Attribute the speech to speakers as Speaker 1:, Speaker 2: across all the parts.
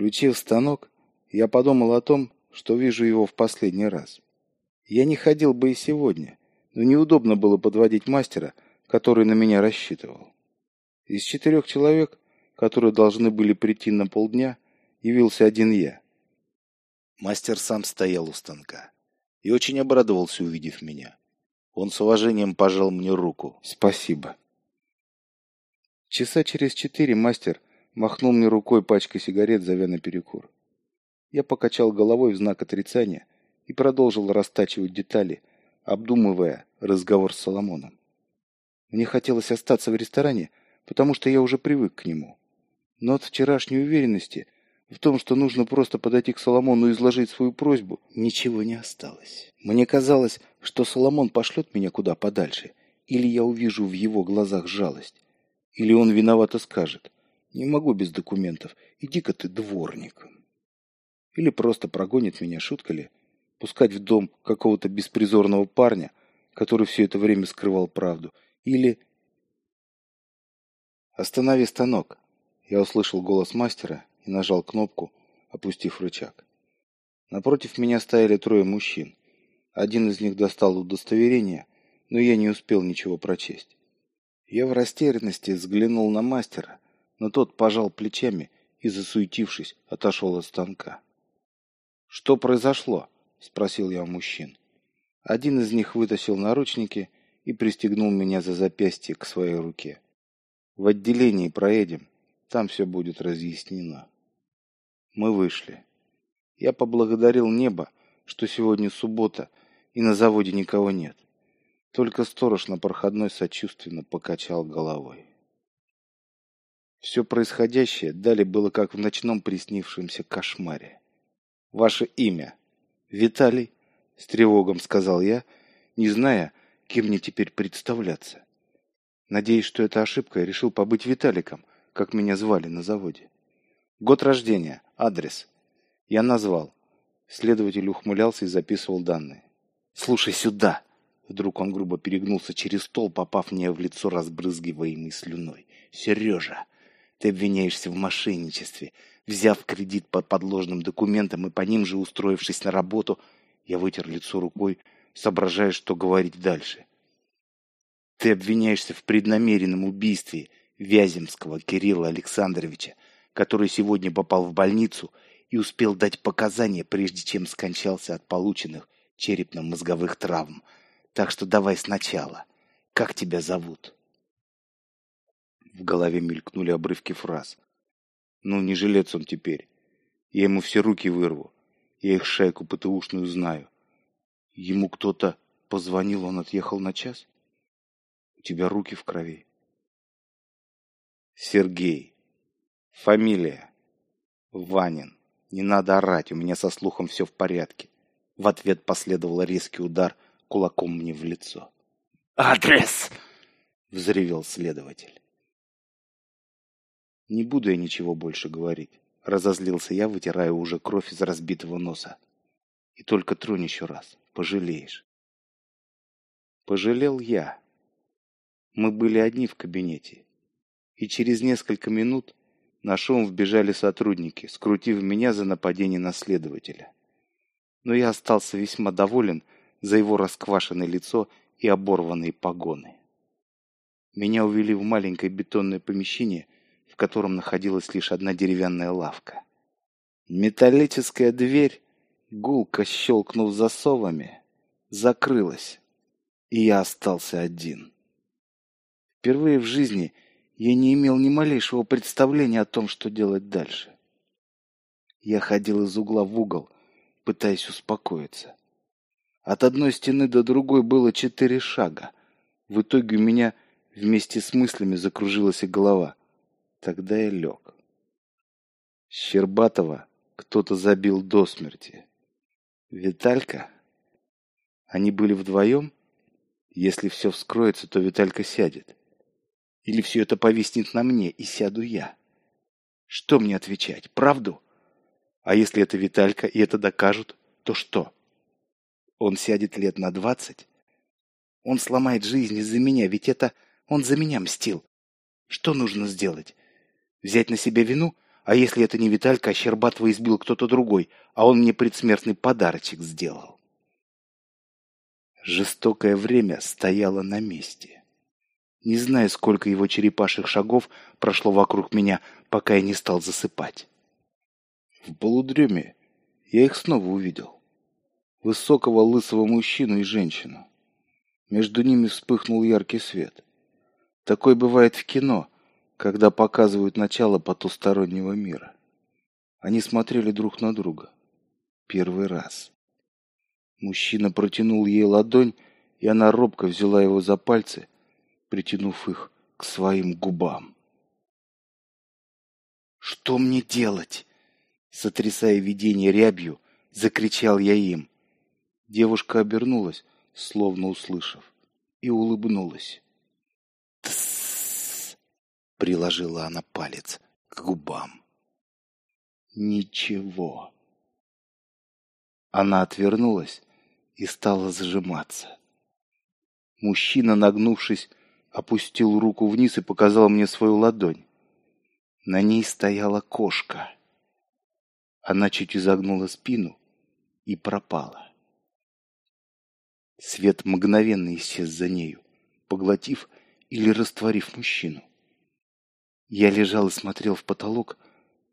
Speaker 1: Включив станок, я подумал о том, что вижу его в последний раз. Я не ходил бы и сегодня, но неудобно было подводить мастера, который на меня рассчитывал. Из четырех человек, которые должны были прийти на полдня, явился один я. Мастер сам стоял у станка и очень обрадовался, увидев меня. Он с уважением пожал мне руку. «Спасибо». Часа через четыре мастер махнул мне рукой пачкой сигарет, зовя на перекур. Я покачал головой в знак отрицания и продолжил растачивать детали, обдумывая разговор с Соломоном. Мне хотелось остаться в ресторане, потому что я уже привык к нему. Но от вчерашней уверенности в том, что нужно просто подойти к Соломону и изложить свою просьбу, ничего не осталось. Мне казалось, что Соломон пошлет меня куда подальше, или я увижу в его глазах жалость, или он виновато скажет «Не могу без документов, иди-ка ты дворником». Или просто прогонит меня, шутка ли, пускать в дом какого-то беспризорного парня, который все это время скрывал правду. Или... «Останови станок!» Я услышал голос мастера и нажал кнопку, опустив рычаг. Напротив меня стояли трое мужчин. Один из них достал удостоверение, но я не успел ничего прочесть. Я в растерянности взглянул на мастера, но тот пожал плечами и, засуетившись, отошел от станка. «Что произошло?» – спросил я у мужчин. Один из них вытащил наручники и пристегнул меня за запястье к своей руке. «В отделении проедем, там все будет разъяснено». Мы вышли. Я поблагодарил небо, что сегодня суббота и на заводе никого нет. Только сторож на проходной сочувственно покачал головой. Все происходящее далее было как в ночном приснившемся кошмаре. «Ваше имя?» «Виталий», — с тревогом сказал я, не зная, кем мне теперь представляться. Надеюсь, что это ошибка, я решил побыть Виталиком, как меня звали на заводе. Год рождения, адрес. Я назвал. Следователь ухмылялся и записывал данные. «Слушай сюда!» Вдруг он грубо перегнулся через стол, попав мне в лицо разбрызгиваемой слюной. «Сережа, ты обвиняешься в мошенничестве. Взяв кредит под подложным документом и по ним же устроившись на работу, я вытер лицо рукой, соображая, что говорить дальше. Ты обвиняешься в преднамеренном убийстве Вяземского Кирилла Александровича, который сегодня попал в больницу и успел дать показания, прежде чем скончался от полученных черепно-мозговых травм – так что давай сначала. Как тебя зовут?» В голове мелькнули обрывки фраз. «Ну, не жилец он теперь. Я ему все руки вырву. Я их шайку ПТУшную знаю. Ему кто-то позвонил, он отъехал на час? У тебя руки в крови». «Сергей. Фамилия. Ванин. Не надо орать, у меня со слухом все в порядке». В ответ последовал резкий удар – кулаком мне в лицо. «Адрес!» — взревел следователь. «Не буду я ничего больше говорить», — разозлился я, вытирая уже кровь из разбитого носа. «И только тронь еще раз, пожалеешь». Пожалел я. Мы были одни в кабинете, и через несколько минут на шум вбежали сотрудники, скрутив меня за нападение на следователя. Но я остался весьма доволен, за его расквашенное лицо и оборванные погоны. Меня увели в маленькое бетонное помещение, котором находилась лишь одна деревянная лавка. Металлическая дверь, гулко щелкнув засовами, закрылась, и я остался один. Впервые в жизни я не имел ни малейшего представления о том, что делать дальше. Я ходил из угла в угол, пытаясь успокоиться. От одной стены до другой было четыре шага. В итоге у меня вместе с мыслями закружилась и голова. Тогда я лег. Щербатова кто-то забил до смерти. Виталька? Они были вдвоем? Если все вскроется, то Виталька сядет. Или все это повиснет на мне, и сяду я? Что мне отвечать? Правду? А если это Виталька, и это докажут, то что? Он сядет лет на двадцать. Он сломает жизнь из-за меня, ведь это он за меня мстил. Что нужно сделать? Взять на себя вину, А если это не Виталька, а Щербатова избил кто-то другой, а он мне предсмертный подарочек сделал? Жестокое время стояло на месте. Не знаю, сколько его черепашьих шагов прошло вокруг меня, пока я не стал засыпать. В полудреме я их снова увидел. Высокого лысого мужчину и женщину. Между ними вспыхнул яркий свет. Такой бывает в кино, когда показывают начало потустороннего мира. Они смотрели друг на друга. Первый раз. Мужчина протянул ей ладонь, и она робко взяла его за пальцы, притянув их к своим губам. «Что мне делать?» Сотрясая видение рябью, закричал я им. Девушка обернулась, словно услышав, и улыбнулась. Приложила она палец к губам. «Ничего». Она отвернулась и стала сжиматься. Мужчина, нагнувшись, опустил руку вниз и показал мне свою ладонь. На ней стояла кошка. Она чуть изогнула спину и пропала. Свет мгновенно исчез за нею, поглотив или растворив мужчину. Я лежал и смотрел в потолок,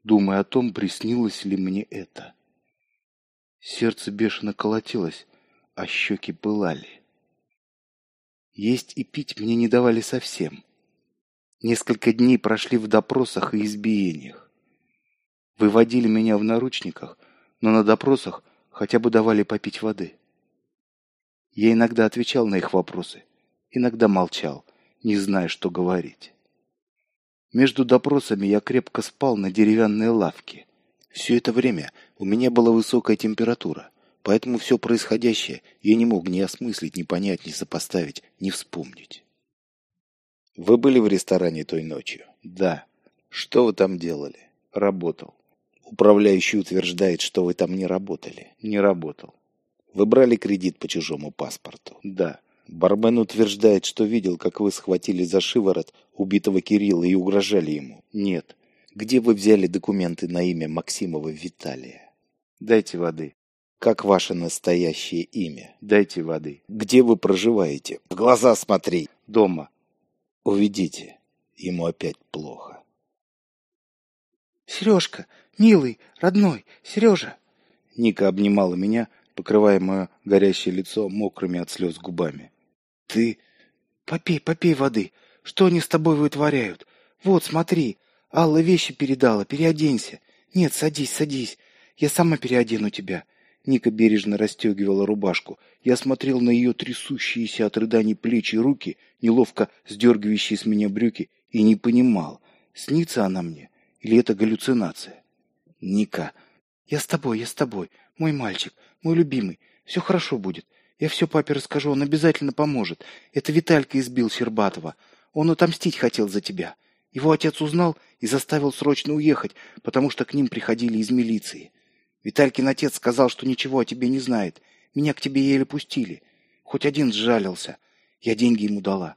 Speaker 1: думая о том, приснилось ли мне это. Сердце бешено колотилось, а щеки пылали. Есть и пить мне не давали совсем. Несколько дней прошли в допросах и избиениях. Выводили меня в наручниках, но на допросах хотя бы давали попить воды. Я иногда отвечал на их вопросы, иногда молчал, не зная, что говорить. Между допросами я крепко спал на деревянной лавке. Все это время у меня была высокая температура, поэтому все происходящее я не мог ни осмыслить, ни понять, ни сопоставить, ни вспомнить.
Speaker 2: Вы были в ресторане той ночью?
Speaker 1: Да.
Speaker 2: Что вы там делали?
Speaker 1: Работал.
Speaker 2: Управляющий утверждает, что вы там не работали.
Speaker 1: Не работал.
Speaker 2: Вы брали кредит по чужому паспорту?
Speaker 1: Да.
Speaker 2: Бармен утверждает, что видел, как вы схватили за шиворот убитого Кирилла и угрожали ему.
Speaker 1: Нет.
Speaker 2: Где вы взяли документы на имя Максимова Виталия?
Speaker 1: Дайте воды.
Speaker 2: Как ваше настоящее имя?
Speaker 1: Дайте воды.
Speaker 2: Где вы проживаете? В глаза смотри.
Speaker 1: Дома.
Speaker 2: Уведите. Ему опять плохо.
Speaker 1: Сережка, милый, родной, Сережа. Ника обнимала меня, покрывая мое горящее лицо мокрыми от слез губами. «Ты... Попей, попей воды. Что они с тобой вытворяют? Вот, смотри. Алла вещи передала. Переоденься. Нет, садись, садись. Я сама переодену тебя». Ника бережно расстегивала рубашку. Я смотрел на ее трясущиеся от рыданий плечи и руки, неловко сдергивающие с меня брюки, и не понимал, снится она мне или это галлюцинация. «Ника, я с тобой, я с тобой. Мой мальчик, мой любимый. Все хорошо будет. Я все папе расскажу, он обязательно поможет. Это Виталька избил Щербатова. Он отомстить хотел за тебя. Его отец узнал и заставил срочно уехать, потому что к ним приходили из милиции. Виталькин отец сказал, что ничего о тебе не знает. Меня к тебе еле пустили. Хоть один сжалился. Я деньги ему дала.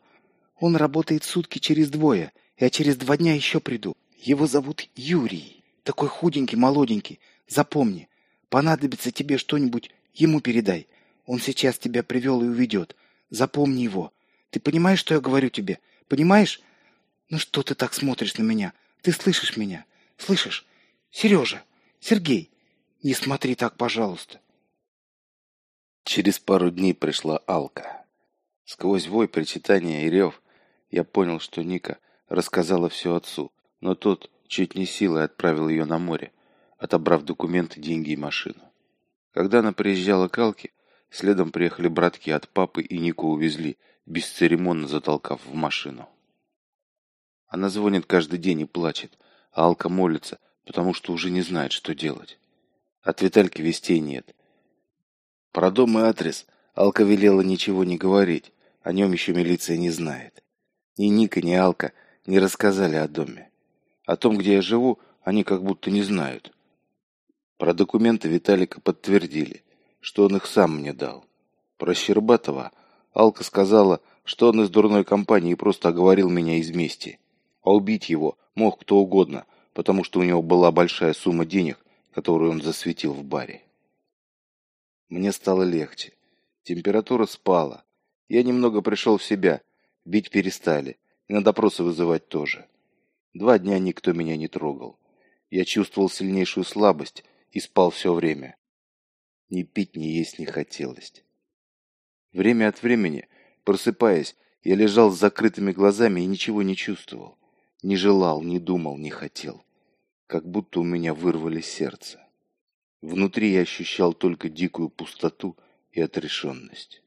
Speaker 1: Он работает сутки через двое. Я через два дня еще приду. Его зовут Юрий. Такой худенький, молоденький. Запомни, Понадобится тебе что-нибудь, ему передай. Он сейчас тебя привел и уведет. Запомни его. Ты понимаешь, что я говорю тебе? Понимаешь? Ну что ты так смотришь на меня? Ты слышишь меня? Слышишь? Сережа, Сергей, не смотри так, пожалуйста.
Speaker 2: Через пару дней пришла Алка. Сквозь вой, причитания и рев я понял, что Ника рассказала все отцу, но тот чуть не силой отправил ее на море отобрав документы, деньги и машину. Когда она приезжала к Алке, следом приехали братки от папы и Нику увезли, бесцеремонно затолкав в машину. Она звонит каждый день и плачет, а Алка молится, потому что уже не знает, что делать. От Витальки вестей нет. Про дом и адрес Алка велела ничего не говорить, о нем еще милиция не знает. Ни Ника, ни Алка не рассказали о доме. О том, где я живу, они как будто не знают. Про документы Виталика подтвердили, что он их сам мне дал. Про Щербатова Алка сказала, что он из дурной компании и просто оговорил меня из мести. А убить его мог кто угодно,
Speaker 1: потому что у него была большая сумма денег, которую он засветил в баре. Мне стало легче. Температура спала. Я немного пришел в себя. Бить перестали. И на допросы вызывать тоже. Два дня никто меня не трогал. Я чувствовал сильнейшую слабость и спал все время. Ни пить, ни есть не хотелось. Время от времени, просыпаясь, я лежал с закрытыми глазами и ничего не чувствовал. Не желал, не думал, не хотел. Как будто у меня вырвали сердце. Внутри я ощущал только дикую пустоту и отрешенность.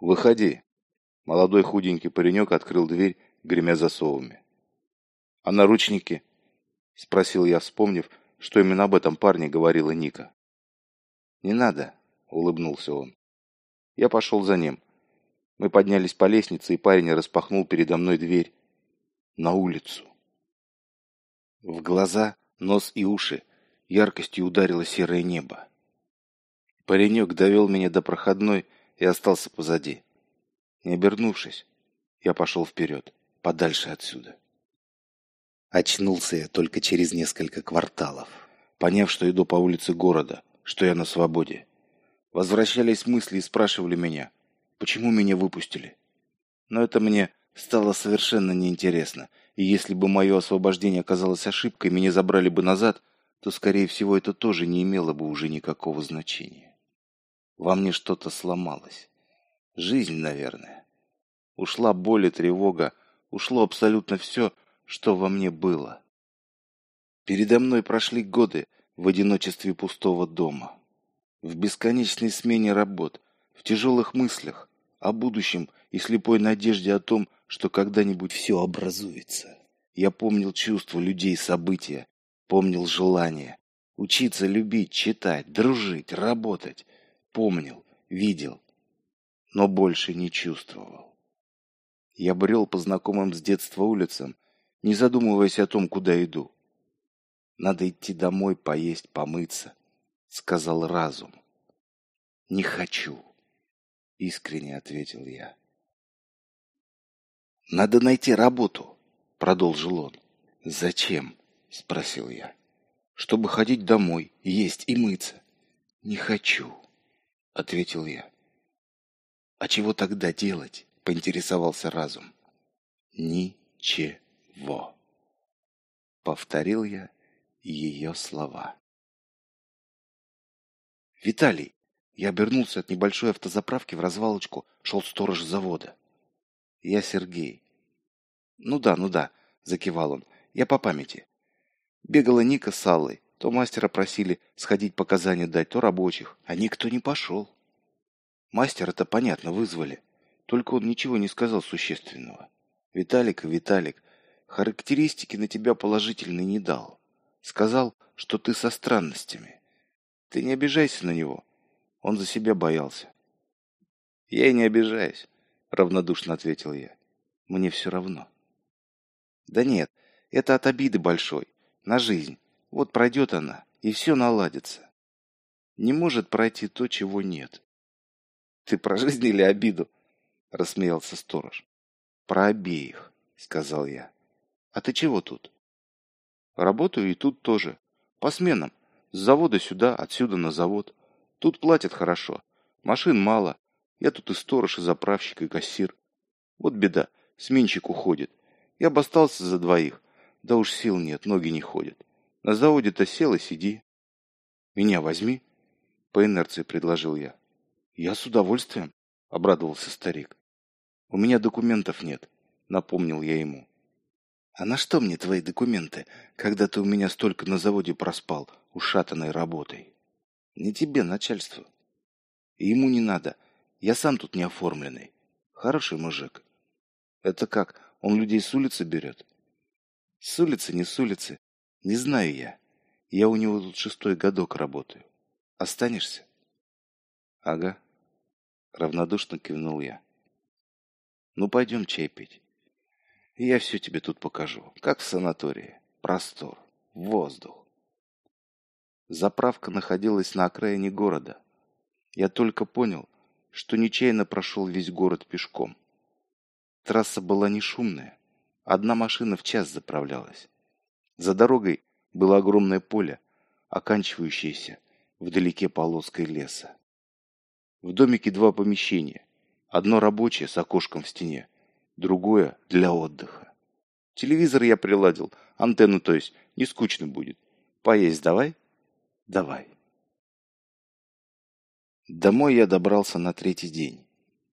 Speaker 1: «Выходи!» Молодой худенький паренек открыл дверь, гремя засовами. «А наручники?» — спросил я, вспомнив, что именно об этом парне говорила Ника. «Не надо», — улыбнулся он. Я пошел за ним. Мы поднялись по лестнице, и парень распахнул передо мной дверь на улицу. В глаза, нос и уши яркостью ударило серое небо. Паренек довел меня до проходной и остался позади. Не обернувшись, я пошел вперед, подальше отсюда. Очнулся я только через несколько кварталов, поняв, что иду по улице города, что я на свободе. Возвращались мысли и спрашивали меня, почему меня выпустили. Но это мне стало совершенно неинтересно, и если бы мое освобождение оказалось ошибкой, меня забрали бы назад, то, скорее всего, это тоже не имело бы уже никакого значения. Во мне что-то сломалось. Жизнь, наверное. Ушла боль и тревога, ушло абсолютно все, что во мне было. Передо мной прошли годы в одиночестве пустого дома. В бесконечной смене работ, в тяжелых мыслях, о будущем и слепой надежде о том, что когда-нибудь все образуется. Я помнил чувства людей, события, помнил желание. Учиться любить, читать, дружить, работать. Помнил, видел, но больше не чувствовал. Я брел по знакомым с детства улицам, не задумываясь о том, куда иду. «Надо идти домой, поесть, помыться», — сказал разум. «Не хочу», — искренне ответил я. «Надо найти работу», — продолжил он. «Зачем?» — спросил я. «Чтобы ходить домой, есть и мыться». «Не хочу», — ответил я. «А чего тогда делать?» — поинтересовался разум. «Ничего». Повторил я ее слова. Виталий, я обернулся от небольшой автозаправки в развалочку, шел сторож завода. Я Сергей. Ну да, ну да, закивал он. Я по памяти. Бегала Ника с Аллой. То мастера просили сходить показания дать, то рабочих, а никто не пошел. Мастера-то, понятно, вызвали. Только он ничего не сказал существенного. Виталик Виталик, Характеристики на тебя положительные не дал. Сказал, что ты со странностями. Ты не обижайся на него. Он за себя боялся. Я и не обижаюсь, равнодушно ответил я. Мне все равно. Да нет, это от обиды большой. На жизнь. Вот пройдет она, и все наладится. Не может пройти то, чего нет. Ты про жизнь или обиду? Рассмеялся сторож. Про обеих, сказал я. А ты чего тут? Работаю и тут тоже. По сменам. С завода сюда, отсюда на завод. Тут платят хорошо. Машин мало. Я тут и сторож, и заправщик, и кассир. Вот беда. Сменщик уходит. Я бы остался за двоих. Да уж сил нет, ноги не ходят. На заводе-то сел и сиди. Меня возьми. По инерции предложил я. Я с удовольствием, обрадовался старик. У меня документов нет, напомнил я ему. «А на что мне твои документы, когда ты у меня столько на заводе проспал, ушатанной работой?» «Не тебе, начальству. И ему не надо. Я сам тут не оформленный. Хороший мужик». «Это как, он людей с улицы берет?» «С улицы, не с улицы. Не знаю я. Я у него тут шестой годок работаю. Останешься?» «Ага», — равнодушно кивнул я. «Ну, пойдем чай пить». И я все тебе тут покажу, как в санатории. Простор, воздух. Заправка находилась на окраине города. Я только понял, что нечаянно прошел весь город пешком. Трасса была не шумная, Одна машина в час заправлялась. За дорогой было огромное поле, оканчивающееся вдалеке полоской леса. В домике два помещения. Одно рабочее с окошком в стене, другое для отдыха. Телевизор я приладил, антенну, то есть, не скучно будет. Поесть давай? Давай. Домой я добрался на третий день,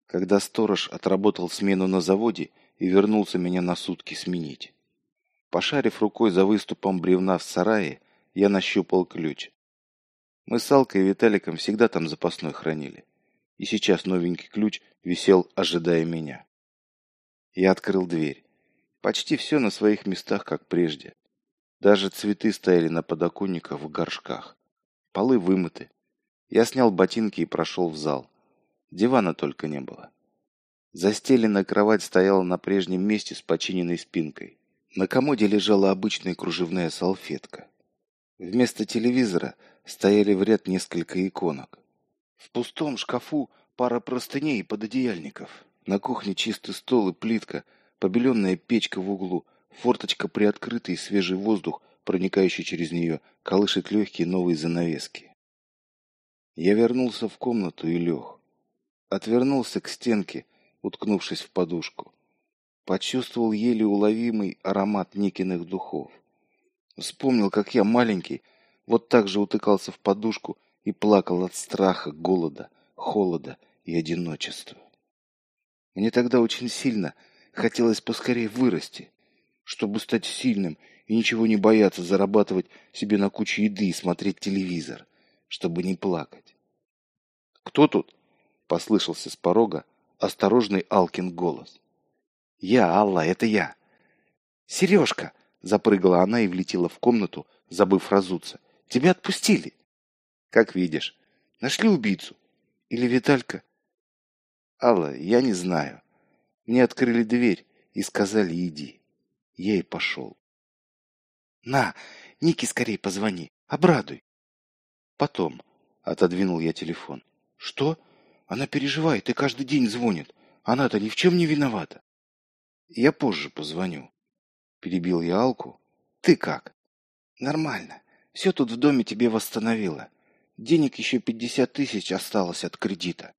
Speaker 1: когда сторож отработал смену на заводе и вернулся меня на сутки сменить. Пошарив рукой за выступом бревна в сарае, я нащупал ключ. Мы с Алкой и Виталиком всегда там запасной хранили. И сейчас новенький ключ висел, ожидая меня. Я открыл дверь. Почти все на своих местах, как прежде. Даже цветы стояли на подоконниках в горшках. Полы вымыты. Я снял ботинки и прошел в зал. Дивана только не было. Застеленная кровать стояла на прежнем месте с починенной спинкой. На комоде лежала обычная кружевная салфетка. Вместо телевизора стояли в ряд несколько иконок. В пустом шкафу пара простыней и пододеяльников. На кухне чистый стол и плитка, побеленная печка в углу, форточка приоткрыта и свежий воздух, проникающий через нее, колышет легкие новые занавески. Я вернулся в комнату и лег. Отвернулся к стенке, уткнувшись в подушку. Почувствовал еле уловимый аромат Никиных духов. Вспомнил, как я маленький, вот так же утыкался в подушку и плакал от страха, голода, холода и одиночества. Мне тогда очень сильно хотелось поскорее вырасти, чтобы стать сильным и ничего не бояться зарабатывать себе на кучу еды и смотреть телевизор, чтобы не плакать. «Кто тут?» — послышался с порога осторожный Алкин голос. «Я, Алла, это я!» «Сережка!» — запрыгала она и влетела в комнату, забыв разуться. «Тебя отпустили!» «Как видишь. Нашли убийцу? Или Виталька?» «Алла, я не знаю. Мне открыли дверь и сказали «иди». Я и пошел. «На, Нике скорее позвони, обрадуй!» «Потом», — отодвинул я телефон. «Что?» Она переживает и каждый день звонит. Она-то ни в чем не виновата. Я позже позвоню. Перебил я Алку. Ты как? Нормально. Все тут в доме тебе восстановила. Денег еще пятьдесят тысяч осталось от кредита.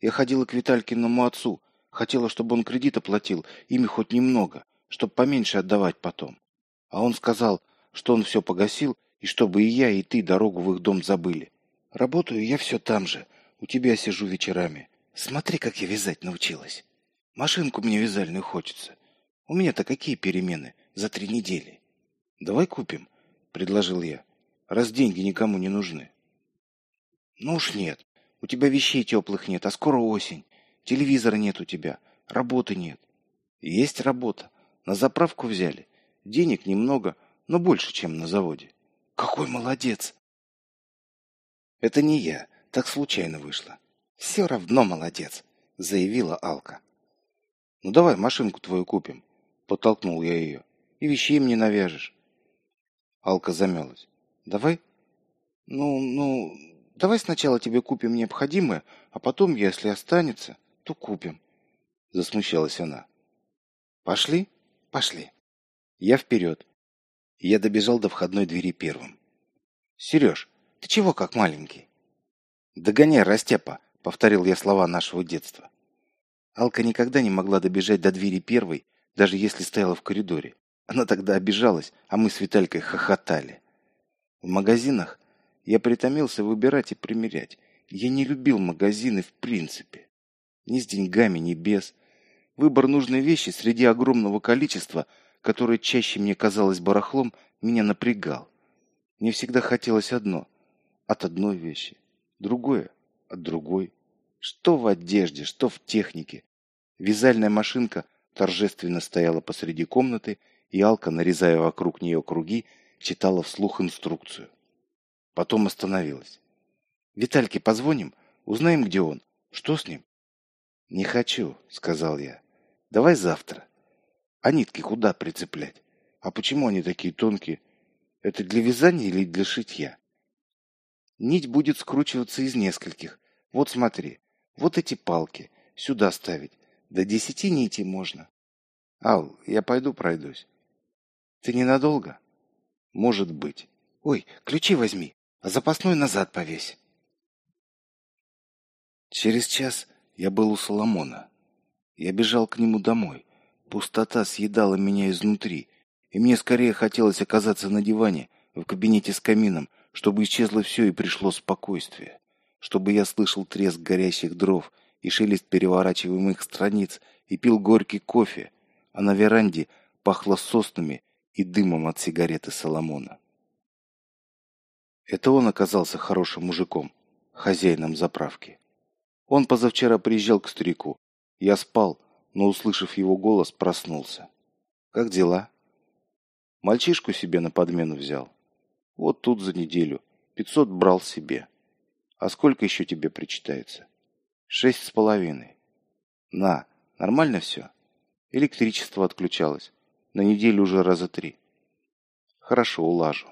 Speaker 1: Я ходила к Виталькиному отцу. Хотела, чтобы он кредит оплатил, ими хоть немного, чтобы поменьше отдавать потом. А он сказал, что он все погасил, и чтобы и я, и ты дорогу в их дом забыли. Работаю я все там же, у тебя сижу вечерами. Смотри, как я вязать научилась. Машинку мне вязальную хочется. У меня-то какие перемены за три недели? Давай купим, предложил я, раз деньги никому не нужны. Ну уж нет. У тебя вещей теплых нет, а скоро осень. Телевизора нет у тебя, работы нет. Есть работа. На заправку взяли. Денег немного, но больше, чем на заводе. Какой молодец! Это не я. Так случайно вышло. Все равно молодец, заявила Алка. Ну давай машинку твою купим, подтолкнул я ее. И вещей мне навяжешь. Алка замялась. Давай? Ну, ну, давай сначала тебе купим необходимое, а потом, если останется, то купим. Засмущалась она. Пошли? Пошли. Я вперед. Я добежал до входной двери первым. Сереж, ты чего как маленький? «Догоняй, Растепа!» — повторил я слова нашего детства. Алка никогда не могла добежать до двери первой, даже если стояла в коридоре. Она тогда обижалась, а мы с Виталькой хохотали. В магазинах я притомился выбирать и примерять. Я не любил магазины в принципе. Ни с деньгами, ни без. Выбор нужной вещи среди огромного количества, которое чаще мне казалось барахлом, меня напрягал. Мне всегда хотелось одно – от одной вещи другое от другой. Что в одежде, что в технике. Вязальная машинка торжественно стояла посреди комнаты, и Алка, нарезая вокруг нее круги, читала вслух инструкцию. Потом остановилась. «Витальке позвоним, узнаем, где он. Что с ним?» «Не хочу», — сказал я. «Давай завтра. А нитки куда прицеплять? А почему они такие тонкие? Это для вязания или для шитья?» Нить будет скручиваться из нескольких. Вот смотри, вот эти палки. Сюда ставить. До десяти нитей можно. Ал, я пойду пройдусь. Ты ненадолго? Может быть. Ой, ключи возьми, а запасной назад повесь. Через час я был у Соломона. Я бежал к нему домой. Пустота съедала меня изнутри, и мне скорее хотелось оказаться на диване, в кабинете с камином, чтобы исчезло все и пришло спокойствие, чтобы я слышал треск горящих дров и шелест переворачиваемых страниц и пил горький кофе, а на веранде пахло соснами и дымом от сигареты Соломона. Это он оказался хорошим мужиком, хозяином заправки. Он позавчера приезжал к старику. Я спал, но, услышав его голос, проснулся. «Как дела?» «Мальчишку себе на подмену взял. Вот тут за неделю. Пятьсот брал себе. А сколько еще тебе причитается?» «Шесть с половиной». «На, нормально все?» Электричество отключалось. На неделю уже раза три. Хорошо, улажу.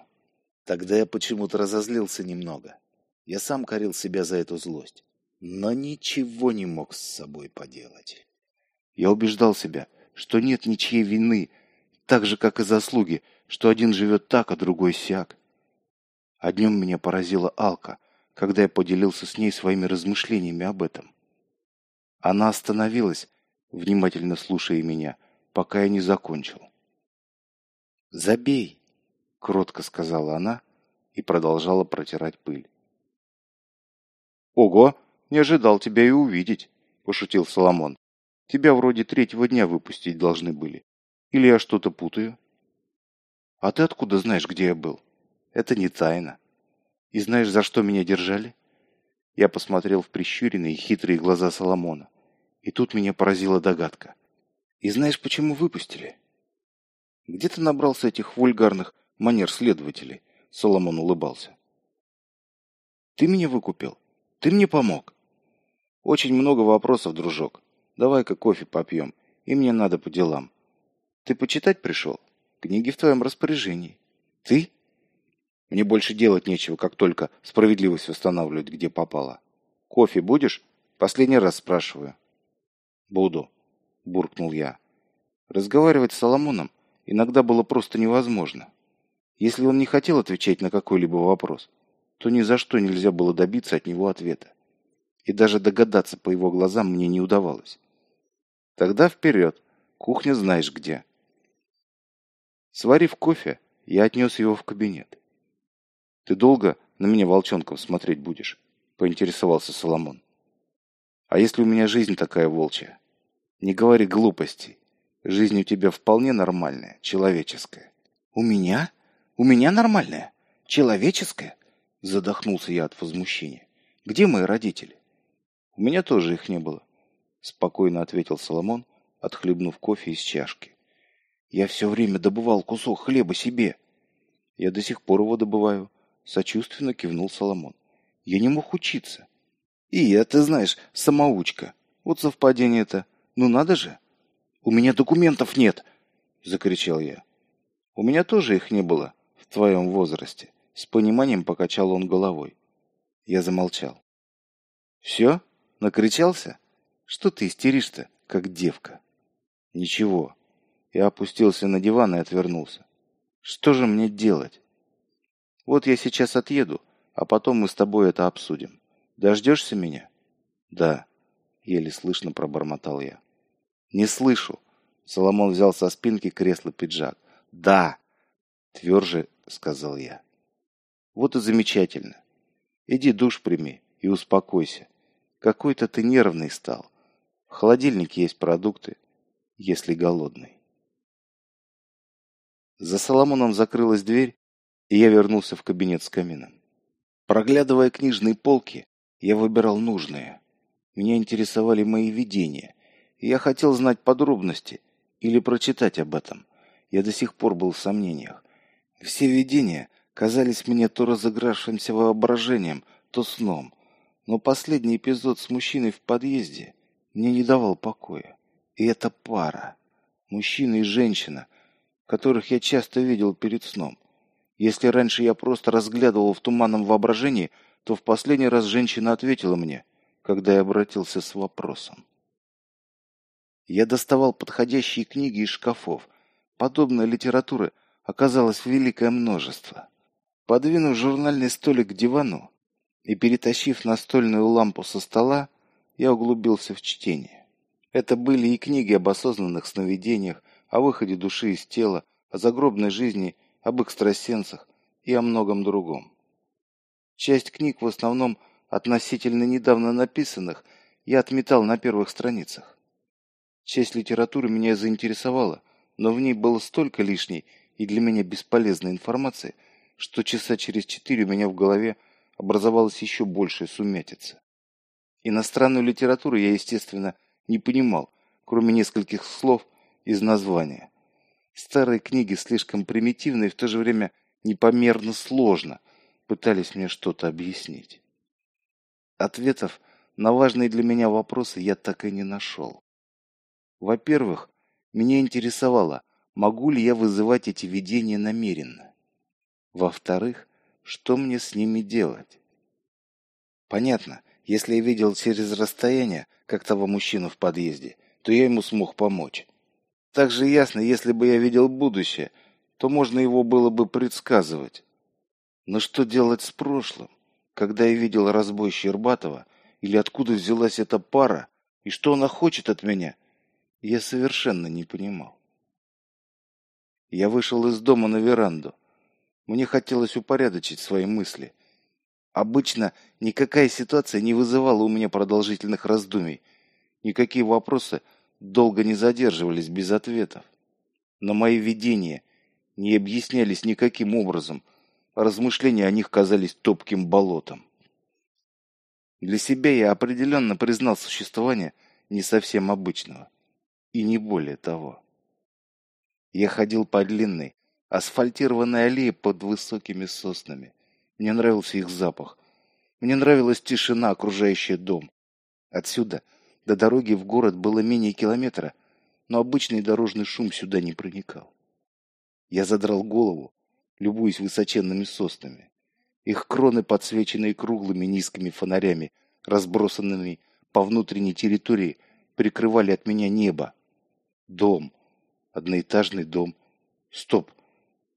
Speaker 1: Тогда я почему-то разозлился немного. Я сам корил себя за эту злость. Но ничего не мог с собой поделать. Я убеждал себя, что нет ничьей вины, так же, как и заслуги, что один живет так, а другой сяк. А днем меня поразила Алка, когда я поделился с ней своими размышлениями об этом. Она остановилась, внимательно слушая меня, пока я не закончил. «Забей!» — кротко сказала она и продолжала протирать пыль. «Ого! Не ожидал тебя и увидеть!» — пошутил Соломон. «Тебя вроде третьего дня выпустить должны были. Или я что-то путаю?» «А ты откуда знаешь, где я был?» «Это не тайна. И знаешь, за что меня держали?» Я посмотрел в прищуренные хитрые глаза Соломона. И тут меня поразила догадка. И знаешь, почему выпустили? Где ты набрался этих вульгарных манер следователей? Соломон улыбался. Ты меня выкупил. Ты мне помог. Очень много вопросов, дружок. Давай-ка кофе попьем. И мне надо по делам. Ты почитать пришел? Книги в твоем распоряжении. Ты? Мне больше делать нечего, как только справедливость восстанавливать, где попало. Кофе будешь? Последний раз спрашиваю. «Буду», – буркнул я. Разговаривать с Соломоном иногда было просто невозможно. Если он не хотел отвечать на какой-либо вопрос, то ни за что нельзя было добиться от него ответа. И даже догадаться по его глазам мне не удавалось. Тогда вперед, кухня знаешь где. Сварив кофе, я отнес его в кабинет. «Ты долго на меня волчонком смотреть будешь?» – поинтересовался Соломон. А если у меня жизнь такая волчья? Не говори глупостей. Жизнь у тебя вполне нормальная, человеческая. У меня? У меня нормальная? Человеческая? Задохнулся я от возмущения. Где мои родители? У меня тоже их не было. Спокойно ответил Соломон, отхлебнув кофе из чашки. Я все время добывал кусок хлеба себе. Я до сих пор его добываю. Сочувственно кивнул Соломон. Я не мог учиться. И я, ты знаешь, самоучка. Вот совпадение-то. Ну надо же. У меня документов нет, закричал я. У меня тоже их не было в твоем возрасте. С пониманием покачал он головой. Я замолчал. Все? Накричался? Что ты истеришь-то, как девка? Ничего. Я опустился на диван и отвернулся. Что же мне делать? Вот я сейчас отъеду, а потом мы с тобой это обсудим. Дождешься меня? Да, еле слышно пробормотал я. Не слышу. Соломон взял со спинки кресла пиджак. Да, тверже сказал я. Вот и замечательно. Иди душ прими и успокойся. Какой-то ты нервный стал. В холодильнике есть продукты, если голодный. За Соломоном закрылась дверь, и я вернулся в кабинет с камином. Проглядывая книжные полки, я выбирал нужные. Меня интересовали мои видения. И я хотел знать подробности или прочитать об этом. Я до сих пор был в сомнениях. Все видения казались мне то разыгравшимся воображением, то сном. Но последний эпизод с мужчиной в подъезде мне не давал покоя. И это пара. Мужчина и женщина, которых я часто видел перед сном. Если раньше я просто разглядывал в туманном воображении – то в последний раз женщина ответила мне, когда я обратился с вопросом. Я доставал подходящие книги из шкафов. Подобной литературы оказалось великое множество. Подвинув журнальный столик к дивану и перетащив настольную лампу со стола, я углубился в чтение. Это были и книги об осознанных сновидениях, о выходе души из тела, о загробной жизни, об экстрасенсах и о многом другом. Часть книг, в основном относительно недавно написанных, я отметал на первых страницах. Часть литературы меня заинтересовала, но в ней было столько лишней и для меня бесполезной информации, что часа через четыре у меня в голове образовалась еще большая сумятица. Иностранную литературу я, естественно, не понимал, кроме нескольких слов из названия. Старые книги слишком примитивно и в то же время непомерно сложно пытались мне что-то объяснить. Ответов на важные для меня вопросы я так и не нашел. Во-первых, меня интересовало, могу ли я вызывать эти видения намеренно. Во-вторых, что мне с ними делать? Понятно, если я видел через расстояние, как того мужчину в подъезде, то я ему смог помочь. Так же ясно, если бы я видел будущее, то можно его было бы предсказывать. Но что делать с прошлым, когда я видел разбой Щербатова, или откуда взялась эта пара, и что она хочет от меня, я совершенно не понимал. Я вышел из дома на веранду. Мне хотелось упорядочить свои мысли. Обычно никакая ситуация не вызывала у меня продолжительных раздумий. Никакие вопросы долго не задерживались без ответов. Но мои видения не объяснялись никаким образом, размышления о них казались топким болотом. Для себя я определенно признал существование не совсем обычного. И не более того. Я ходил по длинной, асфальтированной аллее под высокими соснами. Мне нравился их запах. Мне нравилась тишина, окружающая дом. Отсюда до дороги в город было менее километра, но обычный дорожный шум сюда не проникал. Я задрал голову, любуясь высоченными соснами. Их кроны, подсвеченные круглыми низкими фонарями, разбросанными по внутренней территории, прикрывали от меня небо. Дом. Одноэтажный дом. Стоп.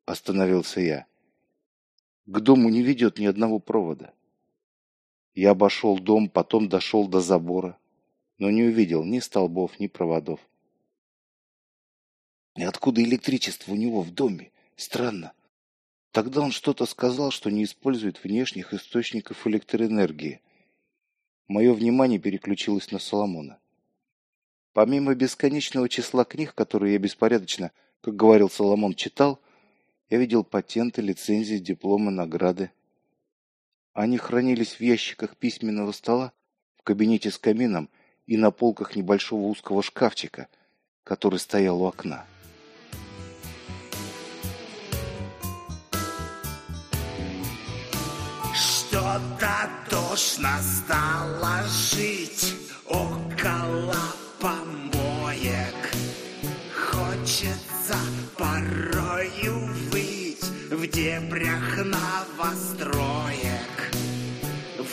Speaker 1: Остановился я. К дому не ведет ни одного провода. Я обошел дом, потом дошел до забора, но не увидел ни столбов, ни проводов. И откуда электричество у него в доме? Странно. Тогда он что-то сказал, что не использует внешних источников электроэнергии. Мое внимание переключилось на Соломона. Помимо бесконечного числа книг, которые я беспорядочно, как говорил Соломон, читал, я видел патенты, лицензии, дипломы, награды. Они хранились в ящиках письменного стола, в кабинете с камином и на полках небольшого узкого шкафчика, который стоял у окна.
Speaker 3: Что-то тошно стало жить около помоек. Хочется порою выть в дебрях новостроек.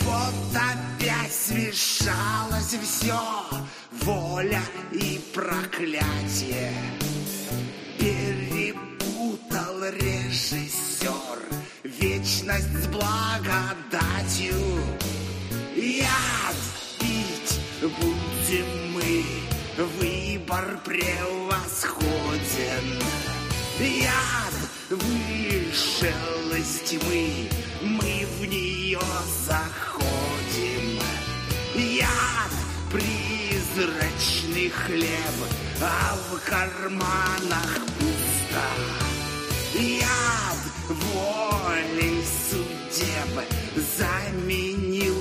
Speaker 3: Вот опять смешалось все, воля и проклятие. Перепутал режиссер вечность с благодатью. Яд пить будем выбор превосходен. Я вышел из тьмы, мы в нее заходим. Я призрачный хлеб, а в карманах пусто. Яд воли судеб заменил